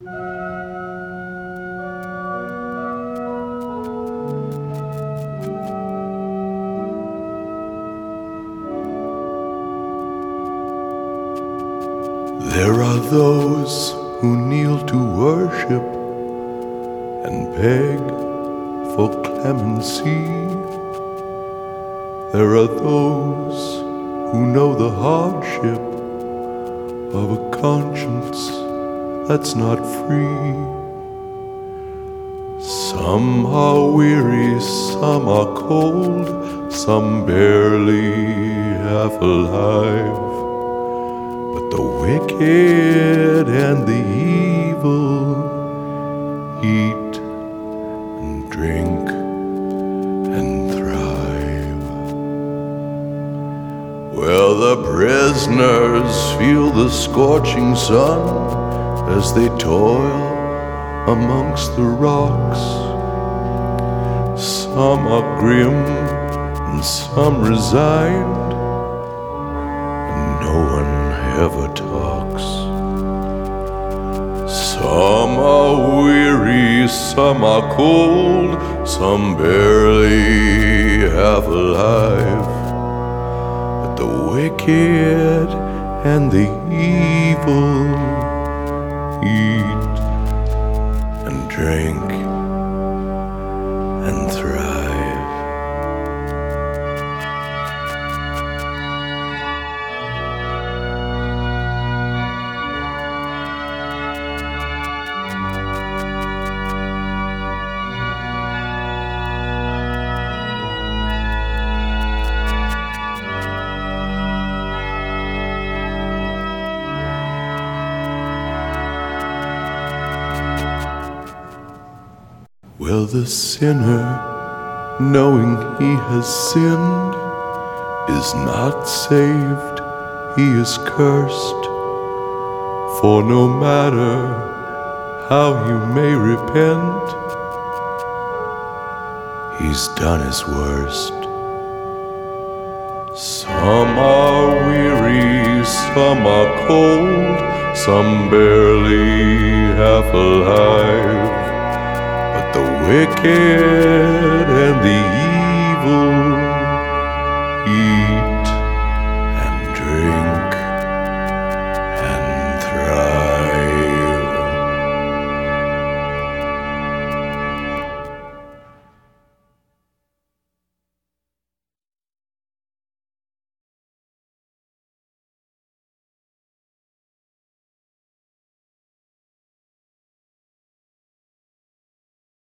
There are those who kneel to worship and beg for clemency. There are those who know the hardship of a conscience that's not free. Some are weary, some are cold, some barely half alive. But the wicked and the evil eat and drink and thrive. Well, the prisoners feel the scorching sun as they toil amongst the rocks. Some are grim and some resigned, and no one ever talks. Some are weary, some are cold, some barely half alive. But the wicked and the evil drink and thrive. Well, the sinner, knowing he has sinned, is not saved, he is cursed. For no matter how you may repent, he's done his worst. Some are weary, some are cold, some barely half alive. Wicked